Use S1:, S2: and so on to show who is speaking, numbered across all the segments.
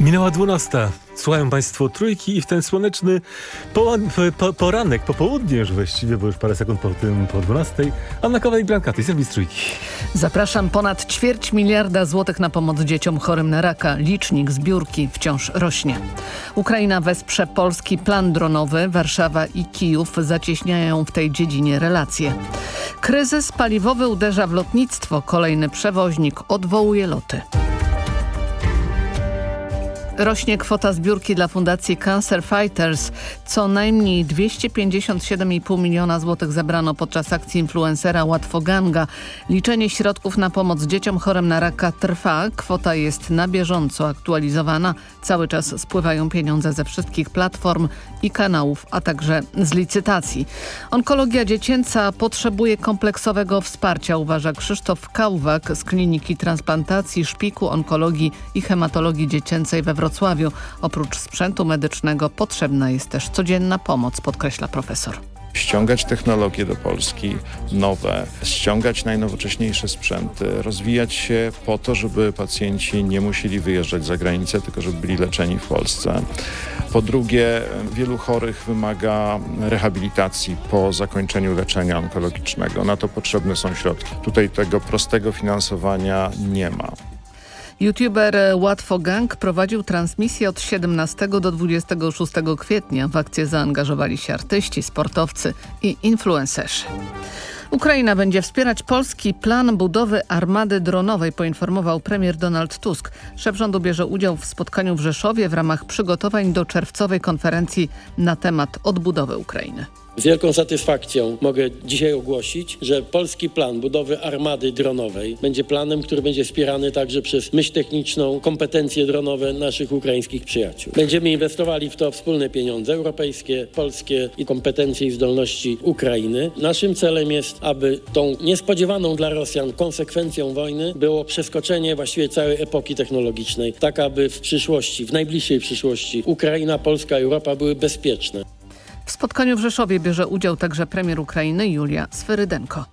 S1: Minęła 12. Słuchają Państwo trójki i w ten słoneczny po, po, poranek, popołudnie już właściwie, bo już parę sekund po tym po 12. Anna Kowa i Blankaty, serwis trójki.
S2: Zapraszam ponad ćwierć miliarda złotych na pomoc dzieciom chorym na raka. Licznik zbiórki wciąż rośnie. Ukraina wesprze polski plan dronowy. Warszawa i Kijów zacieśniają w tej dziedzinie relacje. Kryzys paliwowy uderza w lotnictwo. Kolejny przewoźnik odwołuje loty. Rośnie kwota zbiórki dla Fundacji Cancer Fighters. Co najmniej 257,5 miliona złotych zebrano podczas akcji influencera Łatwoganga. Liczenie środków na pomoc dzieciom chorym na raka trwa. Kwota jest na bieżąco aktualizowana. Cały czas spływają pieniądze ze wszystkich platform i kanałów, a także z licytacji. Onkologia dziecięca potrzebuje kompleksowego wsparcia, uważa Krzysztof Kałwak z Kliniki Transplantacji, Szpiku, Onkologii i Hematologii Dziecięcej we Wrocławiu. Oprócz sprzętu medycznego potrzebna jest też codzienna pomoc, podkreśla profesor
S3: ściągać technologie do Polski, nowe, ściągać najnowocześniejsze sprzęty, rozwijać się po to, żeby pacjenci nie musieli wyjeżdżać za granicę, tylko żeby byli leczeni w Polsce. Po drugie, wielu chorych wymaga rehabilitacji po zakończeniu leczenia onkologicznego. Na to potrzebne są środki. Tutaj tego prostego finansowania nie ma.
S2: YouTuber Łatwo Gang prowadził transmisję od 17 do 26 kwietnia. W akcję zaangażowali się artyści, sportowcy i influencerzy. Ukraina będzie wspierać polski plan budowy armady dronowej, poinformował premier Donald Tusk. Szef rządu bierze udział w spotkaniu w Rzeszowie w ramach przygotowań do czerwcowej konferencji na temat odbudowy Ukrainy.
S4: Z wielką satysfakcją mogę dzisiaj ogłosić, że polski plan budowy armady dronowej będzie planem, który będzie wspierany także przez myśl techniczną, kompetencje dronowe naszych ukraińskich przyjaciół. Będziemy inwestowali w to wspólne pieniądze europejskie, polskie i kompetencje i zdolności Ukrainy. Naszym celem jest, aby tą niespodziewaną dla Rosjan konsekwencją wojny było przeskoczenie właściwie całej epoki technologicznej, tak aby w przyszłości, w najbliższej przyszłości Ukraina, Polska, Europa były bezpieczne.
S2: W spotkaniu w Rzeszowie bierze udział także premier Ukrainy Julia Sferydenko.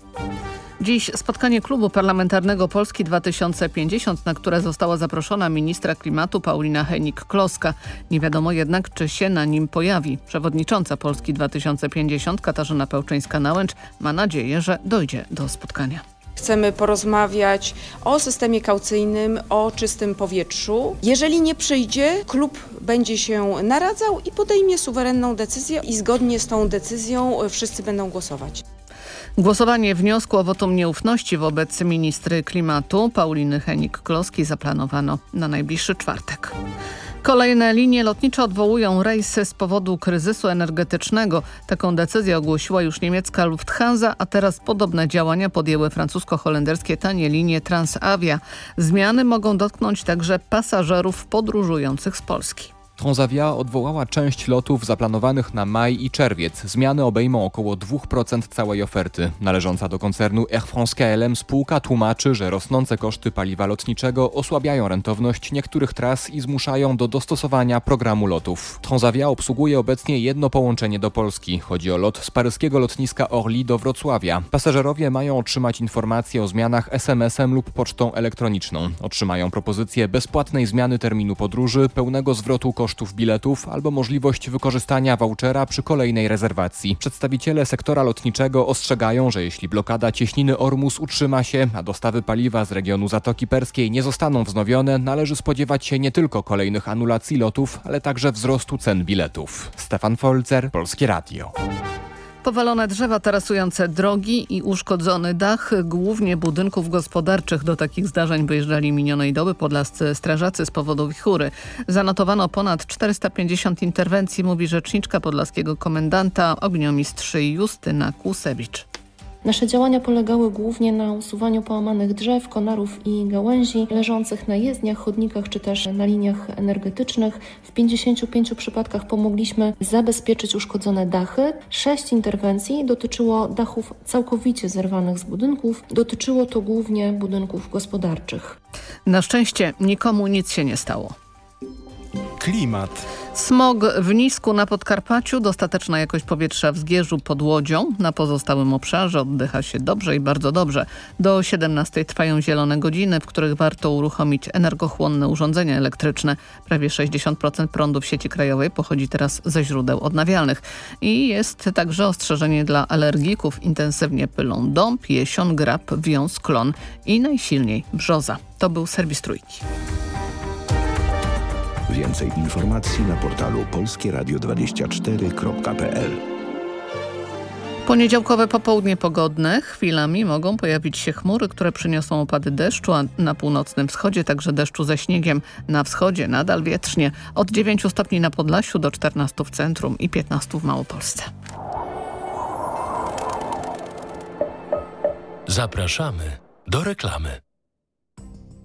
S2: Dziś spotkanie klubu parlamentarnego Polski 2050, na które została zaproszona ministra klimatu Paulina Henik-Kloska. Nie wiadomo jednak, czy się na nim pojawi. Przewodnicząca Polski 2050 Katarzyna Pełczyńska-Nałęcz ma nadzieję, że dojdzie do spotkania.
S5: Chcemy porozmawiać o systemie kaucyjnym, o czystym powietrzu. Jeżeli nie przyjdzie, klub będzie się naradzał i podejmie suwerenną decyzję i zgodnie z tą decyzją wszyscy będą głosować.
S2: Głosowanie wniosku o wotum nieufności wobec ministry klimatu Pauliny Henik-Kloski zaplanowano na najbliższy czwartek. Kolejne linie lotnicze odwołują rejsy z powodu kryzysu energetycznego. Taką decyzję ogłosiła już niemiecka Lufthansa, a teraz podobne działania podjęły francusko-holenderskie tanie linie Transavia. Zmiany mogą dotknąć także pasażerów podróżujących z Polski.
S6: Transavia odwołała część lotów zaplanowanych na maj i czerwiec. Zmiany obejmą około 2% całej oferty. Należąca do koncernu Air France KLM spółka tłumaczy, że rosnące koszty paliwa lotniczego osłabiają rentowność niektórych tras i zmuszają do dostosowania programu lotów. Transavia obsługuje obecnie jedno połączenie do Polski. Chodzi o lot z paryskiego lotniska Orly do Wrocławia. Pasażerowie mają otrzymać informacje o zmianach SMS-em lub pocztą elektroniczną. Otrzymają propozycję bezpłatnej zmiany terminu podróży, pełnego zwrotu kosztów kosztów biletów albo możliwość wykorzystania vouchera przy kolejnej rezerwacji. Przedstawiciele sektora lotniczego ostrzegają, że jeśli blokada cieśniny Ormus utrzyma się, a dostawy paliwa z regionu Zatoki Perskiej nie zostaną wznowione, należy spodziewać się nie tylko kolejnych anulacji lotów, ale także wzrostu cen biletów. Stefan Folzer, Polskie Radio.
S2: Powalone drzewa tarasujące drogi i uszkodzony dach głównie budynków gospodarczych. Do takich zdarzeń wyjeżdżali minionej doby podlascy strażacy z powodu wichury. Zanotowano ponad 450 interwencji, mówi rzeczniczka podlaskiego komendanta ogniomistrz Justyna Kłusewicz.
S7: Nasze działania polegały głównie na usuwaniu połamanych drzew, konarów i gałęzi leżących na jezdniach, chodnikach czy też na liniach energetycznych. W 55 przypadkach pomogliśmy zabezpieczyć uszkodzone dachy. Sześć interwencji dotyczyło dachów całkowicie zerwanych z budynków. Dotyczyło to głównie budynków gospodarczych.
S2: Na szczęście nikomu nic się nie stało.
S8: Klimat.
S2: Smog w Nisku na Podkarpaciu, dostateczna jakość powietrza w Zgierzu pod Łodzią. Na pozostałym obszarze oddycha się dobrze i bardzo dobrze. Do 17 trwają zielone godziny, w których warto uruchomić energochłonne urządzenia elektryczne. Prawie 60% prądu w sieci krajowej pochodzi teraz ze źródeł odnawialnych. I jest także ostrzeżenie dla alergików. Intensywnie pylą dąb, jesion, grab, wiąz, klon i najsilniej brzoza. To był serwis Trójki.
S9: Więcej informacji na portalu polskieradio24.pl
S2: Poniedziałkowe popołudnie pogodne. Chwilami mogą pojawić się chmury, które przyniosą opady deszczu, a na północnym wschodzie także deszczu ze śniegiem. Na wschodzie nadal wietrznie. Od 9 stopni na Podlasiu do 14 w centrum i 15 w Małopolsce.
S10: Zapraszamy do reklamy.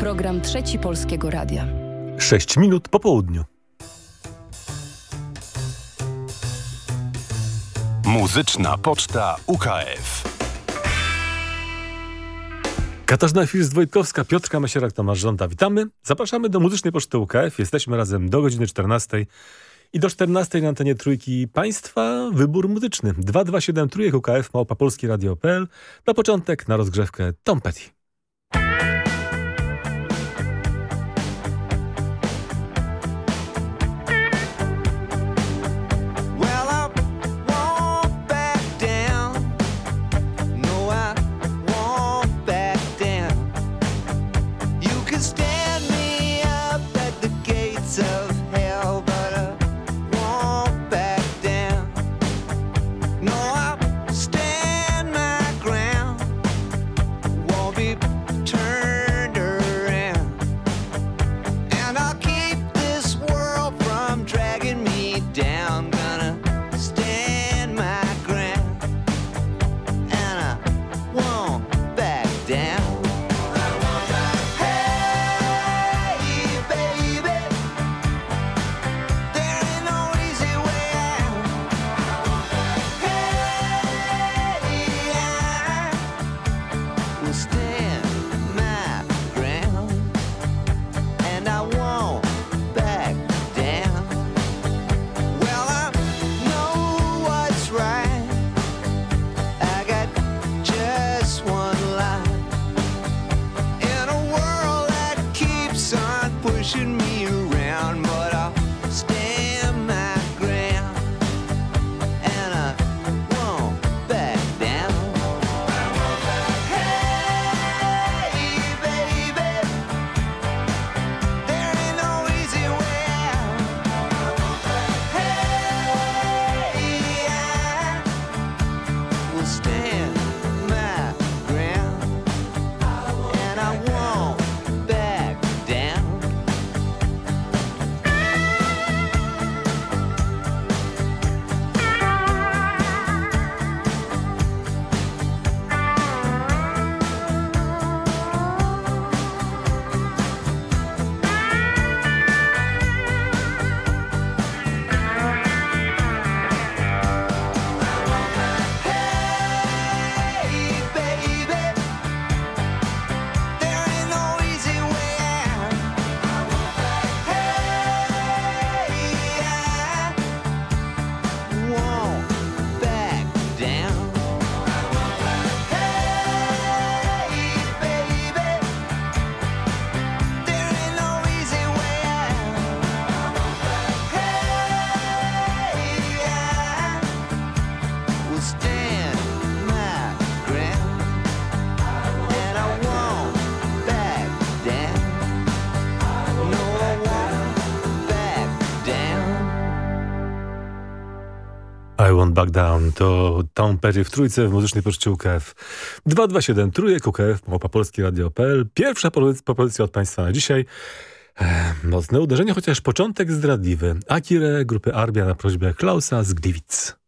S11: Program Trzeci Polskiego Radia.
S12: 6 minut po południu.
S8: Muzyczna Poczta UKF.
S12: Katarzyna First-Wojtkowska, Piotrka Masierak, Tomasz Żąda. Witamy. Zapraszamy do Muzycznej Poczty UKF. Jesteśmy razem do godziny 14. I do 14 na antenie Trójki Państwa wybór muzyczny. 227 Trójek UKF Małpa Polski Radio.pl. Na początek, na rozgrzewkę Tom Petty. Won't Back Down to Tom Perry w trójce w muzycznej poczcie UKF. 227 trójek UKF, małpa Polski Radio.pl. Pierwsza propozycja od Państwa na dzisiaj.
S1: Mocne uderzenie, chociaż początek zdradliwy. Akire grupy Arbia na prośbę Klausa z Gliwic.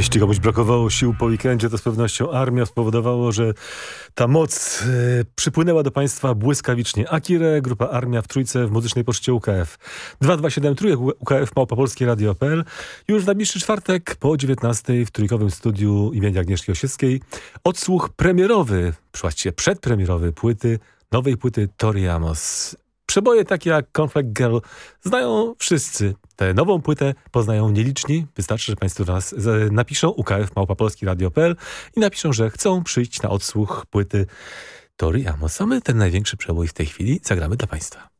S1: Jeśli komuś brakowało sił po weekendzie, to z pewnością armia spowodowało, że ta moc y, przypłynęła do państwa błyskawicznie. Akire, grupa Armia w Trójce w Muzycznej Poczcie UKF. 227 trójek UKF Małpa Polskie Radio.pl. Już w najbliższy czwartek po 19 w trójkowym studiu imienia Agnieszki Osieckiej odsłuch premierowy, właściwie przedpremierowy płyty, nowej płyty Tori Amos. Przeboje takie jak Conflict Girl znają wszyscy. Tę nową płytę poznają nieliczni. Wystarczy, że Państwo nas napiszą UKF Małpopolski Radio.pl i napiszą, że chcą przyjść na odsłuch płyty Tori Amos. A my ten największy przebój w tej chwili zagramy dla Państwa.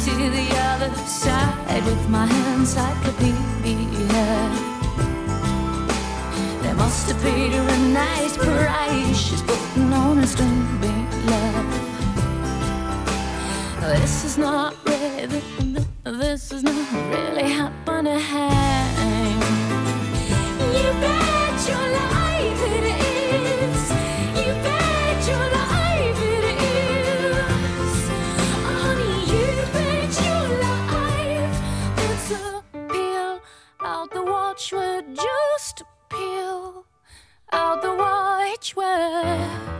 S13: To the other side with my hands like a encyclopedia. They must have paid her a nice price. She's putting on a string love. This is not really, this is not really happening. You bet your life it is. would just peel out the white where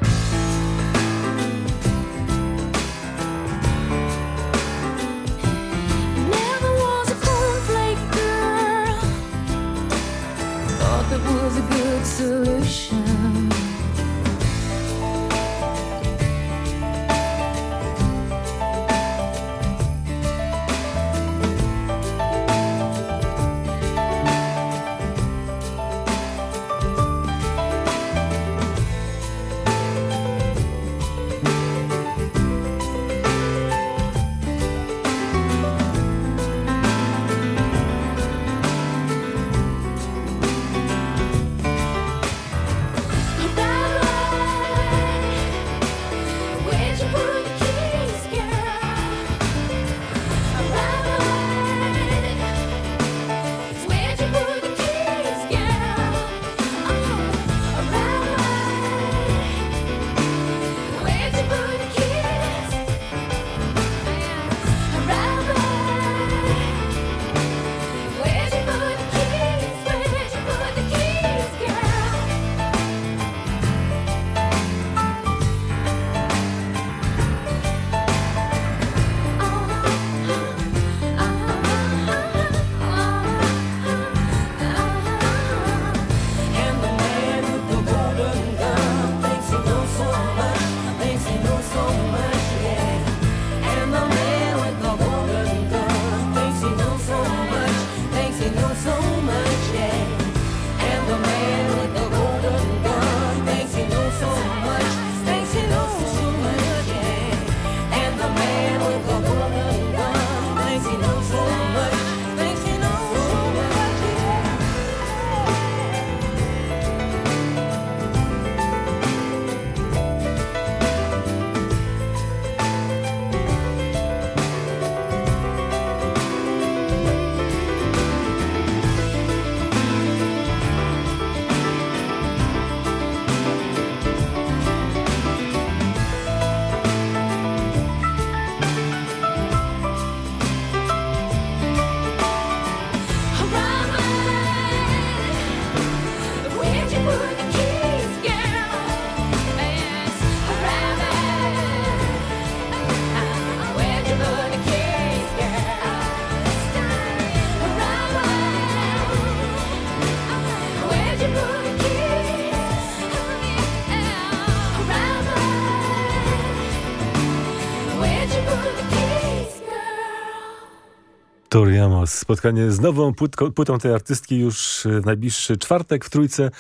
S1: Tori Amos. Spotkanie z nową płytą tej artystki już w najbliższy czwartek w Trójce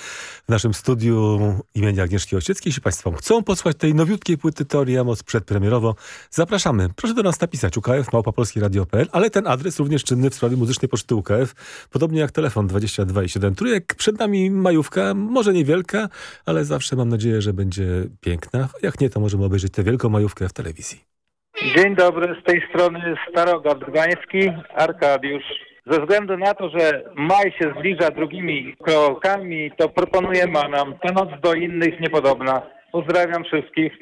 S1: w naszym studiu imienia Agnieszki Osieckiej. Jeśli Państwo chcą posłuchać tej nowiutkiej płyty Tori Amos przedpremierowo, zapraszamy. Proszę do nas napisać ukf małpopolskiradio.pl, ale ten adres również czynny w sprawie muzycznej poczty UKF, podobnie jak telefon 22 i 7 trójek. Przed nami majówka, może niewielka, ale zawsze mam nadzieję, że będzie piękna. Jak nie, to możemy obejrzeć tę wielką majówkę w telewizji.
S14: Dzień dobry, z tej strony Starogard Gdański, Arkadiusz. Ze względu na to, że maj się zbliża drugimi krokami, to proponujemy nam ta noc do innych niepodobna. Pozdrawiam wszystkich.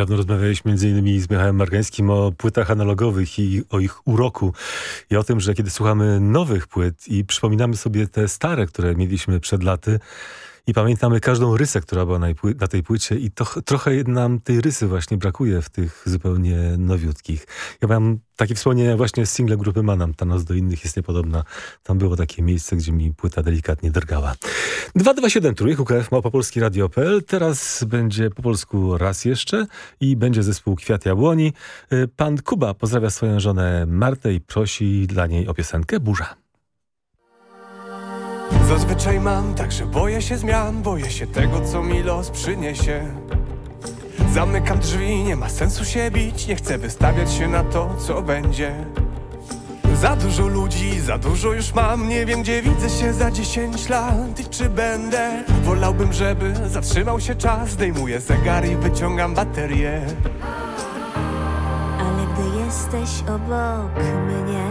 S1: Niedawno rozmawialiśmy innymi z Michałem Margańskim o płytach analogowych i o ich uroku. I o tym, że kiedy słuchamy nowych płyt i przypominamy sobie te stare, które mieliśmy przed laty, i pamiętamy każdą rysę, która była na, na tej płycie i to, trochę nam tej rysy właśnie brakuje w tych zupełnie nowiutkich. Ja mam takie wspomnienia właśnie z single grupy Manam. Ta noc do innych jest niepodobna. Tam było takie miejsce, gdzie mi płyta delikatnie drgała. 227 trójek, UKF Małopolski Radio.pl. Teraz będzie po polsku raz jeszcze i będzie zespół Kwiat Jabłoni. Y, pan Kuba pozdrawia swoją żonę Martę i prosi dla niej o piosenkę Burza.
S15: Zazwyczaj mam tak, że boję się zmian Boję się tego, co mi los przyniesie. Zamykam drzwi, nie ma sensu się bić Nie chcę wystawiać się na to, co będzie. Za dużo ludzi, za dużo już mam Nie wiem, gdzie widzę się za 10 lat I czy będę. Wolałbym, żeby zatrzymał się czas Zdejmuję zegar i wyciągam baterię.
S16: Ale gdy jesteś obok mnie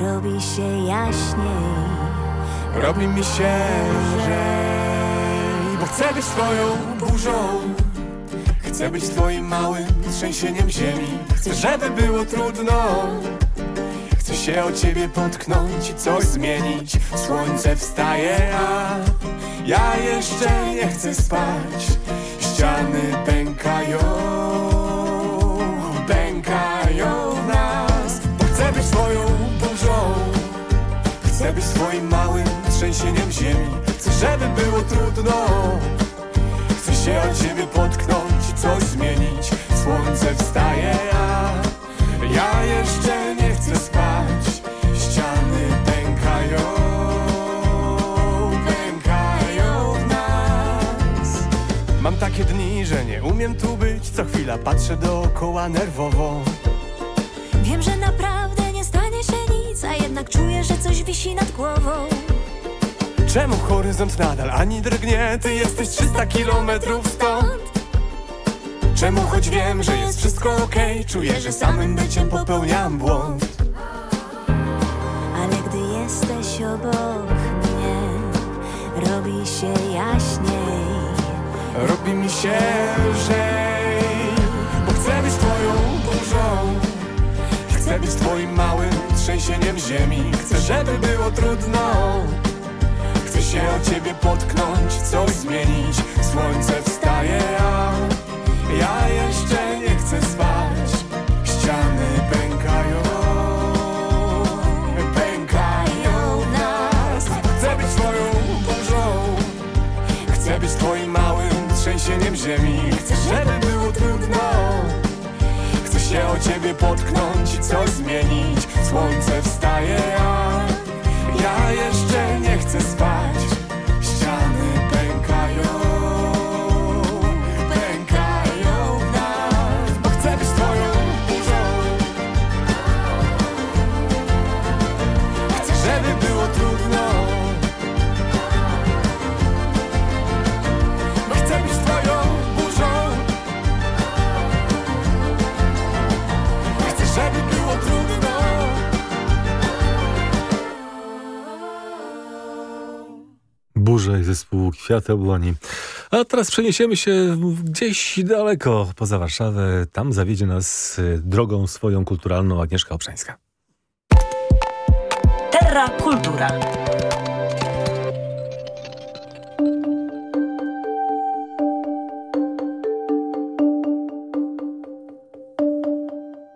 S16: Robi się jaśniej
S15: Robi mi się lżej Bo chcę być twoją burzą. Chcę być twoim małym trzęsieniem ziemi. Chcę, żeby było trudno. Chcę się o ciebie potknąć i coś zmienić. Słońce wstaje, a ja jeszcze nie chcę spać. Ściany pękają Pękają w nas. Bo chcę być twoją burzą. Chcę być twoim małym trzęsieniem ziemi. Chcę, żeby było trudno. Chcę się o ciebie potknąć coś zmienić. Słońce wstaje, a ja jeszcze nie chcę spać. Ściany pękają, pękają w nas. Mam takie dni, że nie umiem tu być. Co chwila patrzę dookoła nerwowo.
S16: Wiem, że naprawdę nie stanie się nic A jednak czuję, że coś wisi nad głową
S15: Czemu horyzont nadal ani drgnie? Ty jesteś 300 kilometrów stąd. Czemu choć wiem, że jest wszystko okej okay, Czuję, że samym byciem popełniam błąd.
S16: Ale gdy jesteś obok mnie Robi się jaśniej.
S15: Robi mi się lżej Bo chcę być twoją burzą. Chcę być twoim małym trzęsieniem ziemi. Chcę, żeby było trudno się o ciebie potknąć, coś zmienić. Słońce wstaje, a ja jeszcze nie chcę spać. Ściany pękają, pękają w nas. Chcę być twoją burzą Chcę być twoim małym trzęsieniem ziemi. Chcę, żeby było trudno. Chcę się o ciebie potknąć i coś zmienić. Słońce wstaje, a ja jeszcze nie chcę spać. Ściany pękają
S1: I zespół Kwiat Obłoni. A teraz przeniesiemy się gdzieś daleko poza Warszawę. Tam zawiedzie nas y, drogą swoją kulturalną Agnieszka Obszańska.
S17: Terra Kultura.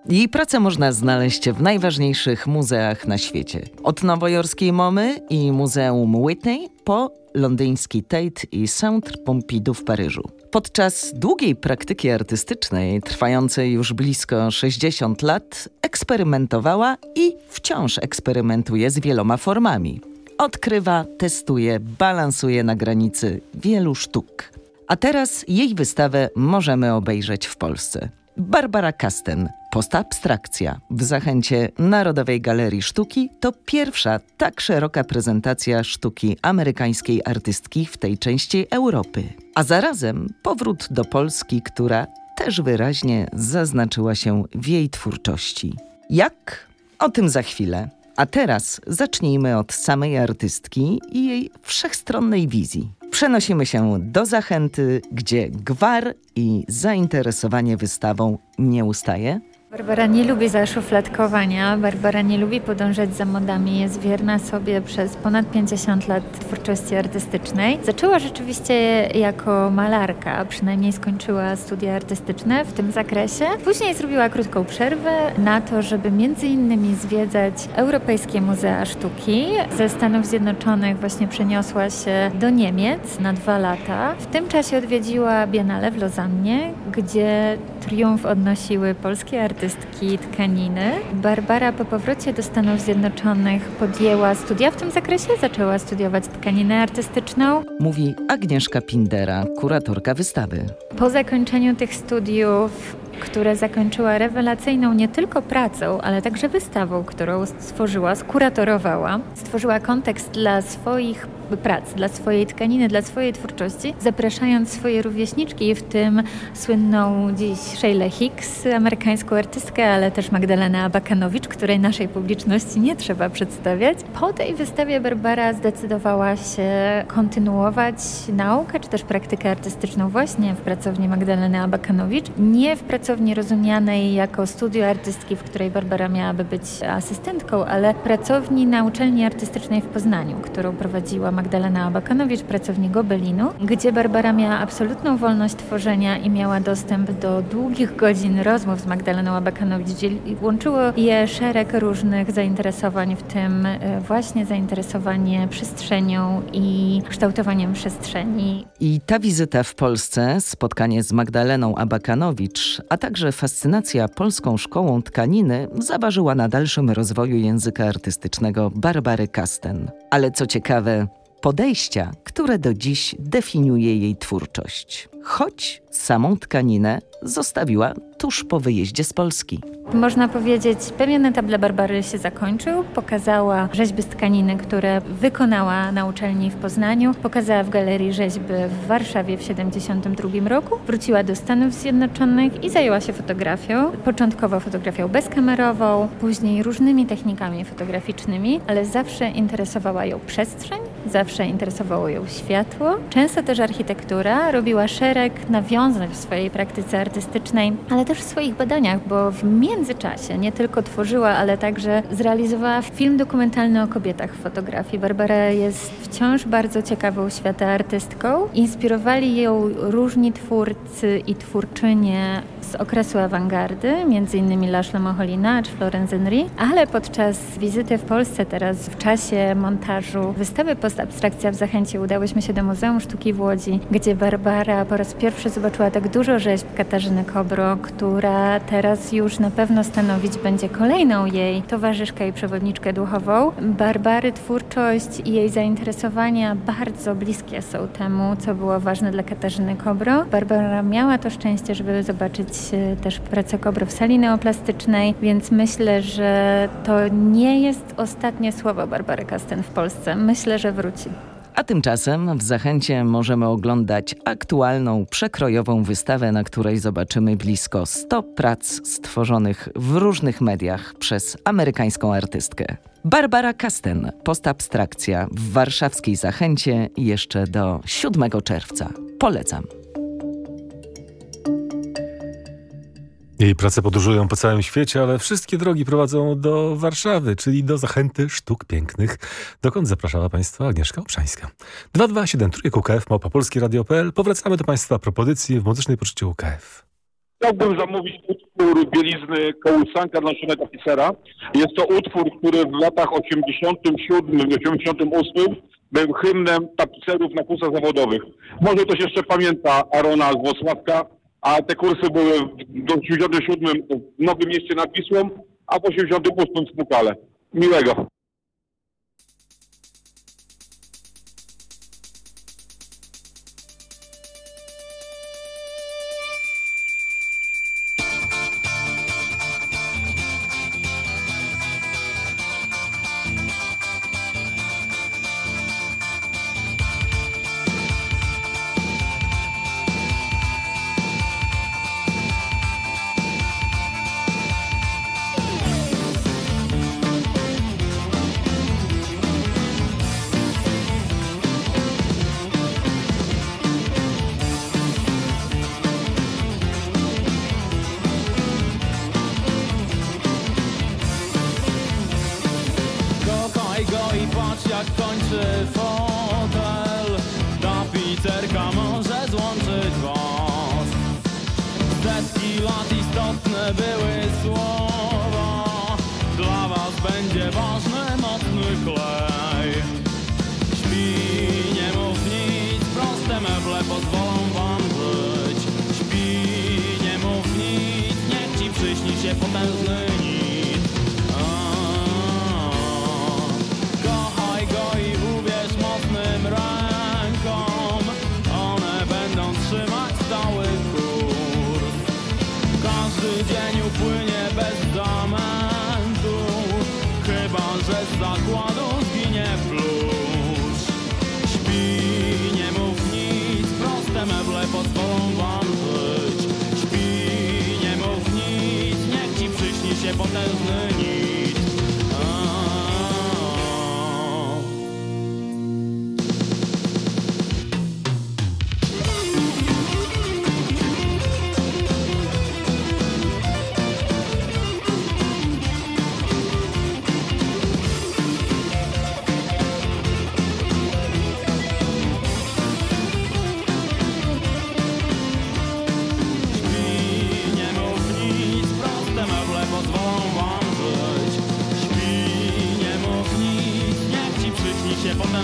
S18: Jej pracę można znaleźć w najważniejszych muzeach na świecie. Od nowojorskiej Momy i Muzeum Whitney po londyński Tate i Centre Pompidou w Paryżu. Podczas długiej praktyki artystycznej, trwającej już blisko 60 lat, eksperymentowała i wciąż eksperymentuje z wieloma formami. Odkrywa, testuje, balansuje na granicy wielu sztuk. A teraz jej wystawę możemy obejrzeć w Polsce. Barbara Kasten, postabstrakcja w zachęcie Narodowej Galerii Sztuki to pierwsza tak szeroka prezentacja sztuki amerykańskiej artystki w tej części Europy. A zarazem powrót do Polski, która też wyraźnie zaznaczyła się w jej twórczości. Jak? O tym za chwilę. A teraz zacznijmy od samej artystki i jej wszechstronnej wizji. Przenosimy się do Zachęty, gdzie gwar i zainteresowanie wystawą nie ustaje.
S17: Barbara nie lubi zaszufladkowania, Barbara nie lubi podążać za modami, jest wierna sobie przez ponad 50 lat twórczości artystycznej. Zaczęła rzeczywiście jako malarka, przynajmniej skończyła studia artystyczne w tym zakresie. Później zrobiła krótką przerwę na to, żeby między innymi zwiedzać Europejskie Muzea Sztuki. Ze Stanów Zjednoczonych właśnie przeniosła się do Niemiec na dwa lata. W tym czasie odwiedziła Biennale w Lozannie, gdzie triumf odnosiły polskie artystki artystki tkaniny. Barbara po powrocie do Stanów Zjednoczonych podjęła studia w tym zakresie, zaczęła studiować tkaninę artystyczną.
S18: Mówi Agnieszka Pindera, kuratorka wystawy.
S17: Po zakończeniu tych studiów które zakończyła rewelacyjną nie tylko pracą, ale także wystawą, którą stworzyła, skuratorowała. Stworzyła kontekst dla swoich prac, dla swojej tkaniny, dla swojej twórczości, zapraszając swoje rówieśniczki, w tym słynną dziś Sheila Hicks, amerykańską artystkę, ale też Magdalenę Abakanowicz, której naszej publiczności nie trzeba przedstawiać. Po tej wystawie Barbara zdecydowała się kontynuować naukę, czy też praktykę artystyczną właśnie w pracowni Magdaleny Abakanowicz, nie w pracowni rozumianej jako studio artystki, w której Barbara miałaby być asystentką, ale pracowni na uczelni artystycznej w Poznaniu, którą prowadziła Magdalena Abakanowicz, pracownik Gobelinu, gdzie Barbara miała absolutną wolność tworzenia i miała dostęp do długich godzin rozmów z Magdaleną Abakanowicz. Łączyło je szereg różnych zainteresowań, w tym e, właśnie zainteresowanie przestrzenią i kształtowaniem przestrzeni.
S18: I ta wizyta w Polsce, spotkanie z Magdaleną Abakanowicz, a także fascynacja polską szkołą tkaniny zaważyła na dalszym rozwoju języka artystycznego Barbary Kasten. Ale co ciekawe, podejścia, które do dziś definiuje jej twórczość. Choć samą tkaninę zostawiła tuż po wyjeździe z Polski.
S17: Można powiedzieć, pewien etap dla Barbary się zakończył. Pokazała rzeźby z tkaniny, które wykonała na uczelni w Poznaniu. Pokazała w Galerii Rzeźby w Warszawie w 1972 roku. Wróciła do Stanów Zjednoczonych i zajęła się fotografią. Początkowo fotografią bezkamerową, później różnymi technikami fotograficznymi, ale zawsze interesowała ją przestrzeń, zawsze interesowało ją światło. Często też architektura. Robiła szereg nawiązań w swojej praktyce artystycznej, ale też w swoich badaniach, bo w międzyczasie nie tylko tworzyła, ale także zrealizowała film dokumentalny o kobietach w fotografii. Barbara jest wciąż bardzo ciekawą świata artystką. Inspirowali ją różni twórcy i twórczynie z okresu awangardy, innymi Laszlo Moholina czy Florence Henry, ale podczas wizyty w Polsce teraz w czasie montażu wystawy Postabstrakcja w Zachęcie udałyśmy się do Muzeum Sztuki w Łodzi, gdzie Barbara po raz pierwszy zobaczyła tak dużo rzeźb Katarzyny Kobro, która teraz już na pewno stanowić będzie kolejną jej towarzyszkę i przewodniczkę duchową. Barbary twórczość i jej zainteresowania bardzo bliskie są temu, co było ważne dla Katarzyny Kobro. Barbara miała to szczęście, żeby zobaczyć e, też pracę Kobro w sali neoplastycznej, więc myślę, że to nie jest ostatnie słowo Barbary Kasten w Polsce. Myślę, że wróci.
S18: A tymczasem w Zachęcie możemy oglądać aktualną, przekrojową wystawę, na której zobaczymy blisko 100 prac stworzonych w różnych mediach przez amerykańską artystkę. Barbara Kasten, postabstrakcja w warszawskiej Zachęcie jeszcze do 7 czerwca. Polecam.
S1: Jej prace podróżują po całym świecie, ale wszystkie drogi prowadzą do Warszawy, czyli do Zachęty Sztuk Pięknych, dokąd zapraszała Państwa Agnieszka Obszańska. 227 UKF, małpa Polski Radio.pl. Powracamy do Państwa propozycji w muzycznej poczcie UKF.
S19: Chciałbym zamówić utwór bielizny kołysanka dla Szymeta Pisera. Jest to utwór, który w latach 87-88 był hymnem tapicerów na kursach zawodowych. Może ktoś jeszcze pamięta Arona z Włosławka, a te kursy były do 87 w Nowym Mieście nad Wisłą, a w 88 w Pukale. Miłego.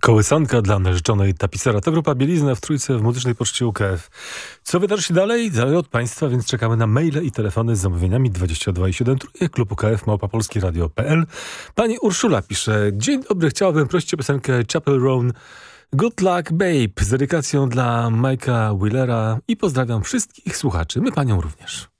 S1: Kołysanka dla narzeczonej tapisera. To grupa Bielizna w Trójce w Muzycznej Poczcie UKF. Co wydarzy się dalej? Zależy od Państwa, więc czekamy na maile i telefony z zamówieniami 22 i 7 trójek, klub UKF, małpapolskiradio.pl. Pani Urszula pisze, dzień dobry, chciałabym prosić o piosenkę Chapel Roan Good Luck Babe z dedykacją dla Mike'a Willera i pozdrawiam wszystkich słuchaczy, my Panią również.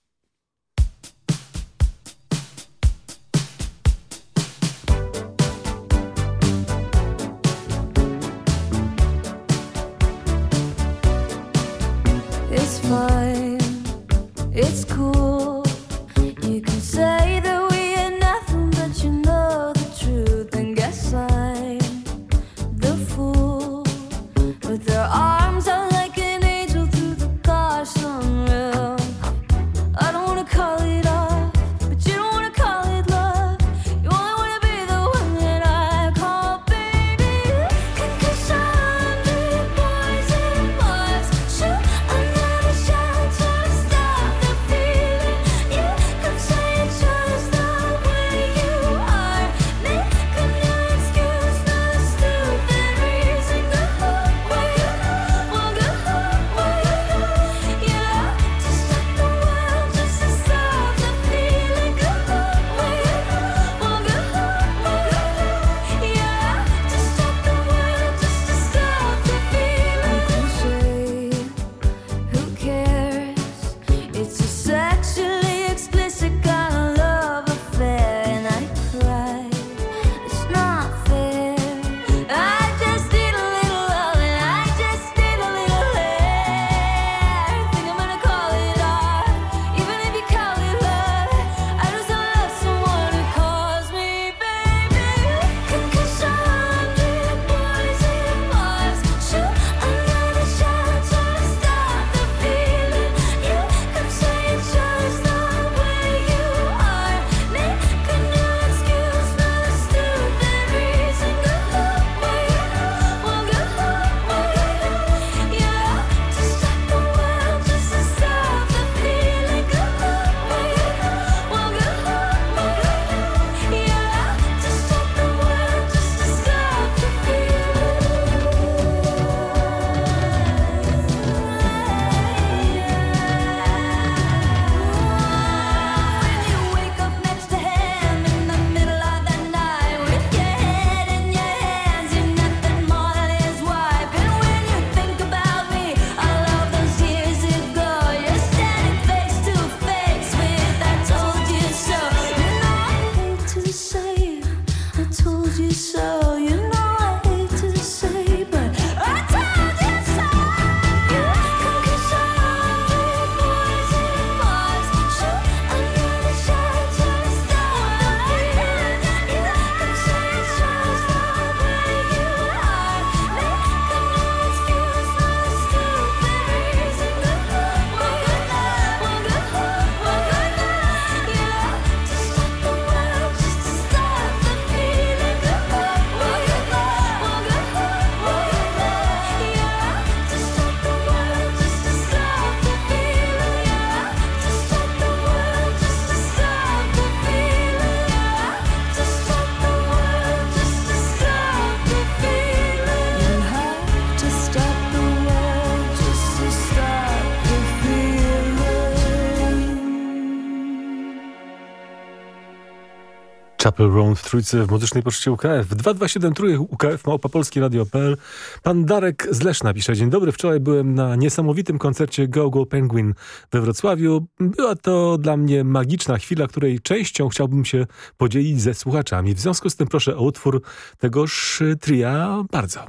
S1: Chapel Road w Trójcy w Muzycznej Poczcie UKF. 227 trójek UKF Małpa Polski Radio.pl. Pan Darek z Leszna pisze. Dzień dobry, wczoraj byłem na niesamowitym koncercie Go Go Penguin we Wrocławiu. Była to dla mnie magiczna chwila, której częścią chciałbym się podzielić ze słuchaczami. W związku z tym proszę o utwór tegoż tria bardzo.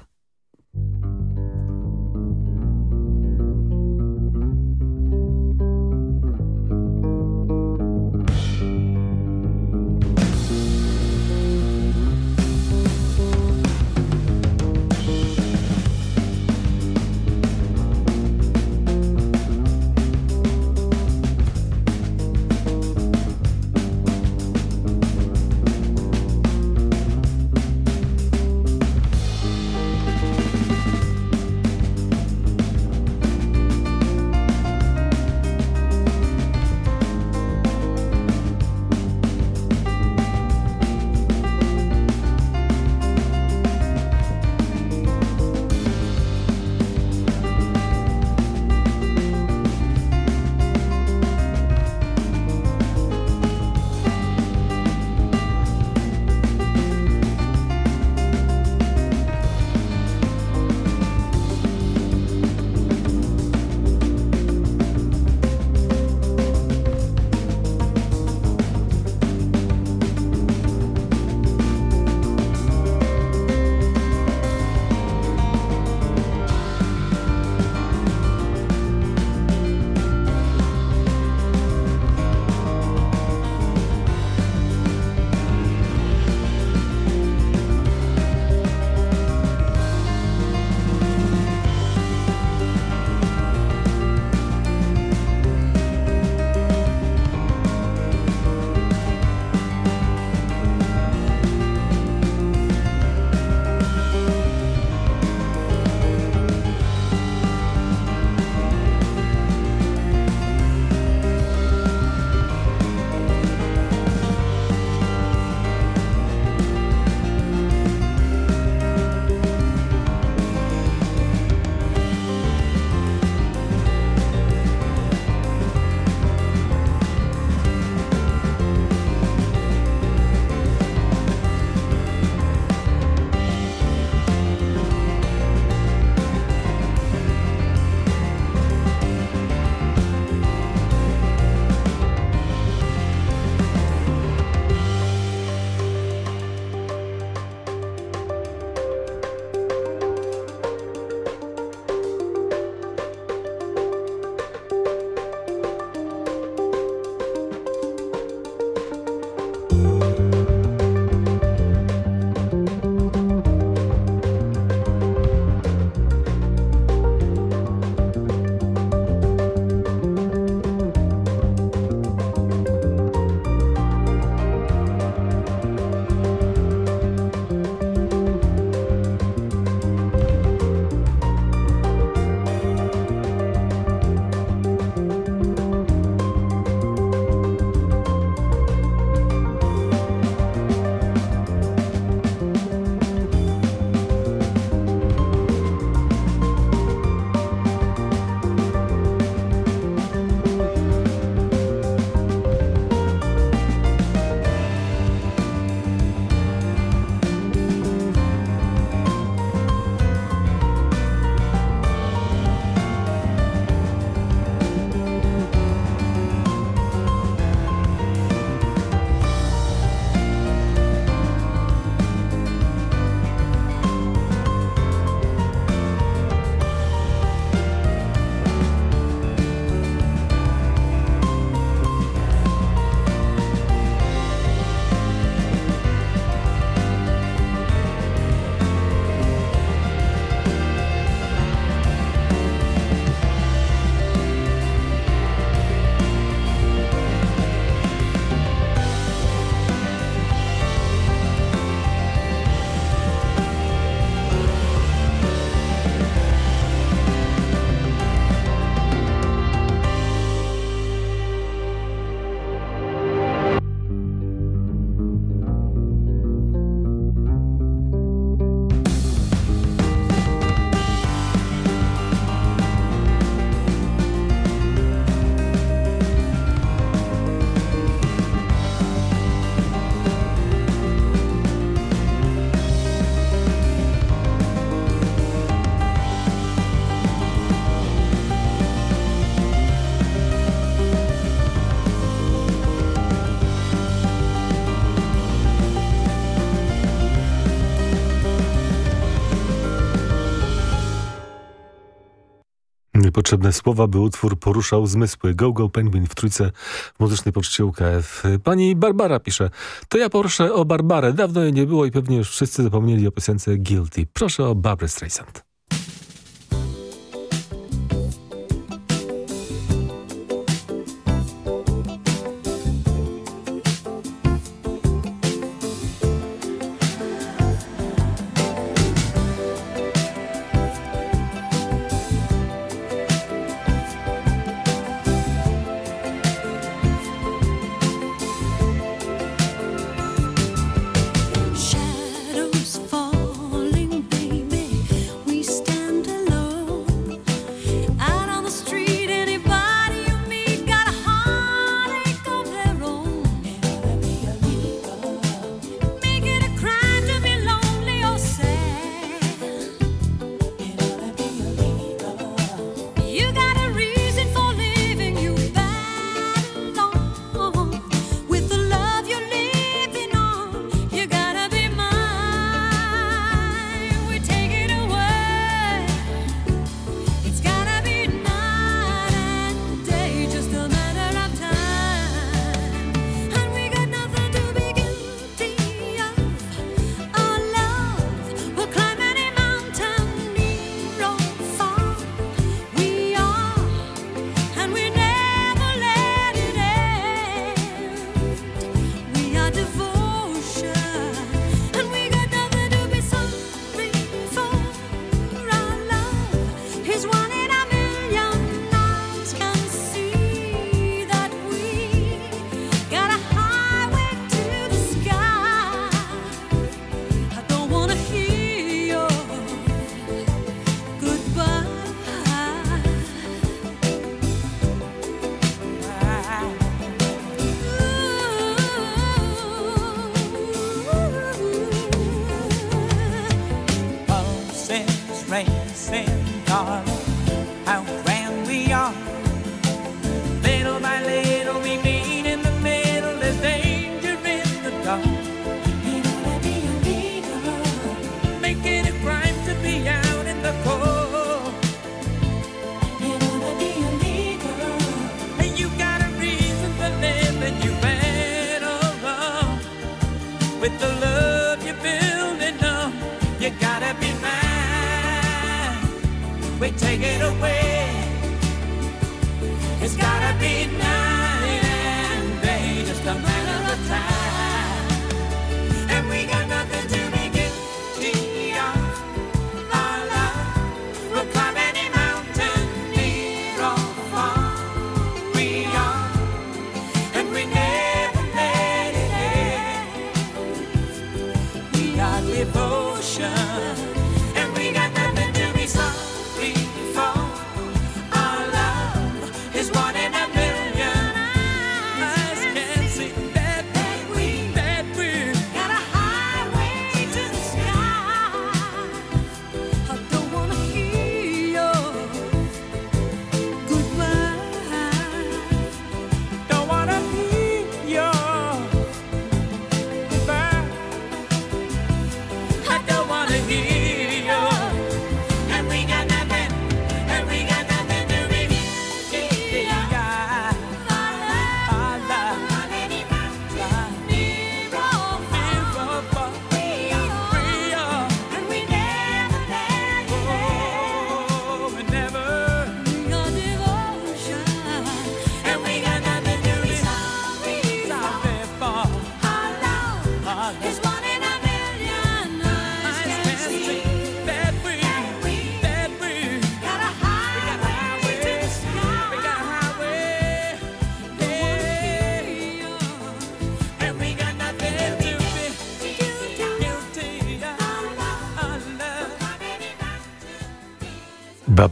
S20: potrzebne słowa, by utwór poruszał zmysły. Go Go Penguin w trójce w muzycznej poczcie UKF. Pani Barbara pisze, to ja proszę o Barbarę. Dawno jej nie było i pewnie już wszyscy zapomnieli o piosence Guilty. Proszę o Barbara Streisand.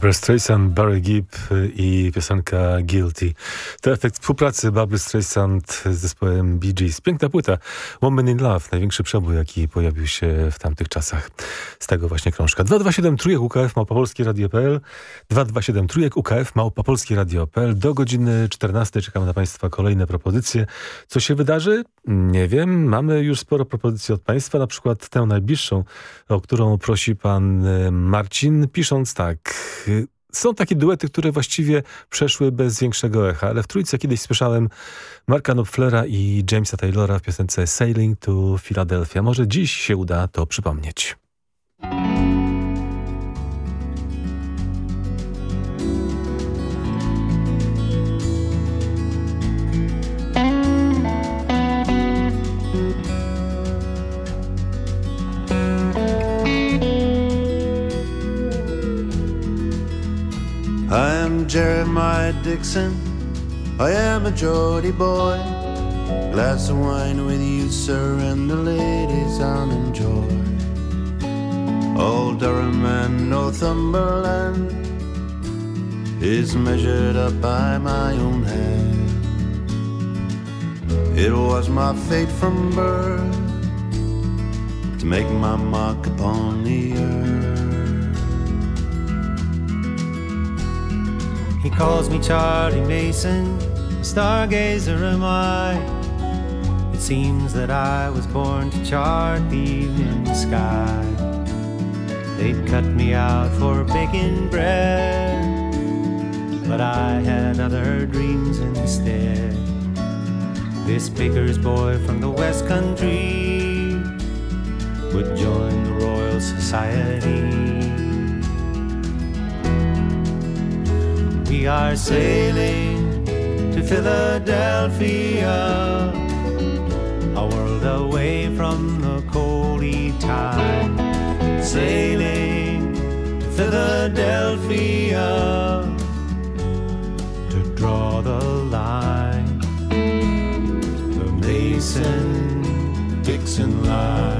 S20: Barbara Streisand, Barry Gibb i piosenka Guilty. To efekt współpracy Barbara Streisand z zespołem Bee Gees. Piękna płyta Woman in Love, największy przebój, jaki pojawił się w tamtych czasach tego właśnie krążka. 227 trójek UKF małpopolskie radio.pl 227 trójek UKF małpopolskie radio.pl Do godziny 14 czekamy na Państwa kolejne propozycje. Co się wydarzy? Nie wiem. Mamy już sporo propozycji od Państwa, na przykład tę najbliższą, o którą prosi Pan e, Marcin, pisząc tak
S1: są takie duety, które właściwie przeszły bez większego echa, ale w trójce kiedyś słyszałem Marka Knopflera i Jamesa Taylora w piosence Sailing to Philadelphia. Może dziś się uda to przypomnieć.
S21: I am Jeremiah Dixon. I am a Geordie boy. Glass of wine with you, sir, and the ladies I'll enjoy. Old Durham and Northumberland is measured up by my own hand. It was my fate from birth to make my mark upon the earth.
S22: He calls me Charlie Mason, stargazer am I. It seems that I was born to chart the evening sky. They'd cut me out for baking bread, but I had other dreams instead. This baker's boy from the West Country would join the Royal Society. We are sailing to Philadelphia, a world away from the coldy tide. Sailing to Philadelphia to draw the line, the Mason Dixon line.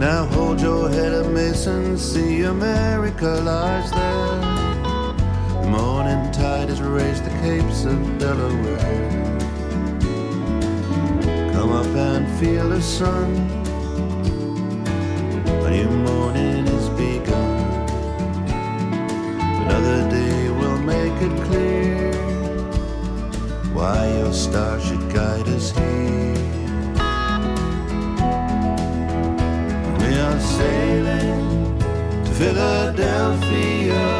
S21: Now hold your head up, Mason. See America lies there. The morning tide has raised the capes of Delaware. Come up and feel the sun. A new morning is begun. Another day will make it clear why your star should guide us here. Sailing to Philadelphia,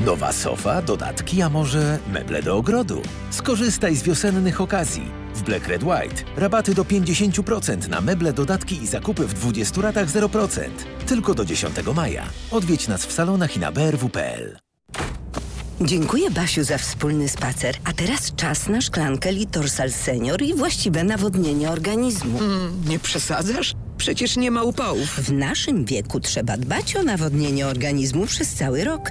S23: Nowa sofa, dodatki, a może meble do ogrodu? Skorzystaj z wiosennych okazji. W Black Red White rabaty do 50% na meble, dodatki i zakupy w 20 ratach 0%. Tylko do 10 maja. Odwiedź nas w salonach i na brw.pl.
S24: Dziękuję Basiu za wspólny spacer. A teraz czas na szklankę Litorsal Senior i właściwe nawodnienie organizmu.
S12: nie przesadzasz? Przecież nie ma upałów.
S24: W naszym wieku trzeba dbać o nawodnienie organizmu przez cały rok.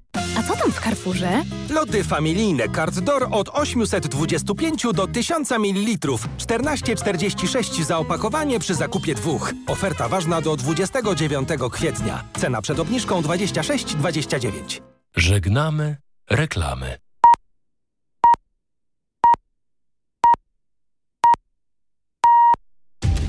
S25: A co tam w Carrefourze?
S26: Lody familijne Card Door od 825 do 1000 ml. 14,46 za opakowanie przy zakupie dwóch. Oferta ważna do 29 kwietnia. Cena przed obniżką 26,29.
S10: Żegnamy reklamy.